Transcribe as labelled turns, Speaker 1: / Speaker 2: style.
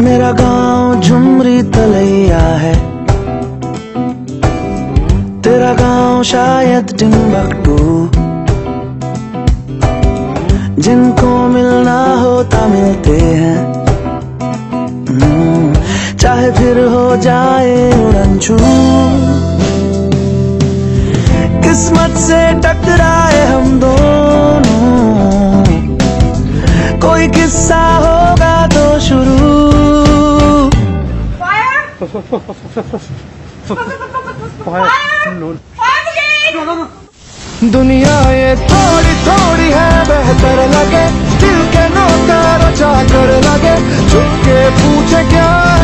Speaker 1: मेरा गाँव झुमरी तलैया है। तेरा गाँव शायद टिम्बकटू जिनको मिलना होता मिलते हैं। हम्म, चाहे फिर हो जाए उड़न छू किस्मत से टकराए हम दोनों। कोई किस्सा हो दुनिया ये थोड़ी थोड़ी है, बेहतर लगे। दिल के नौकर चाकर लगे। चुपके पूछे क्या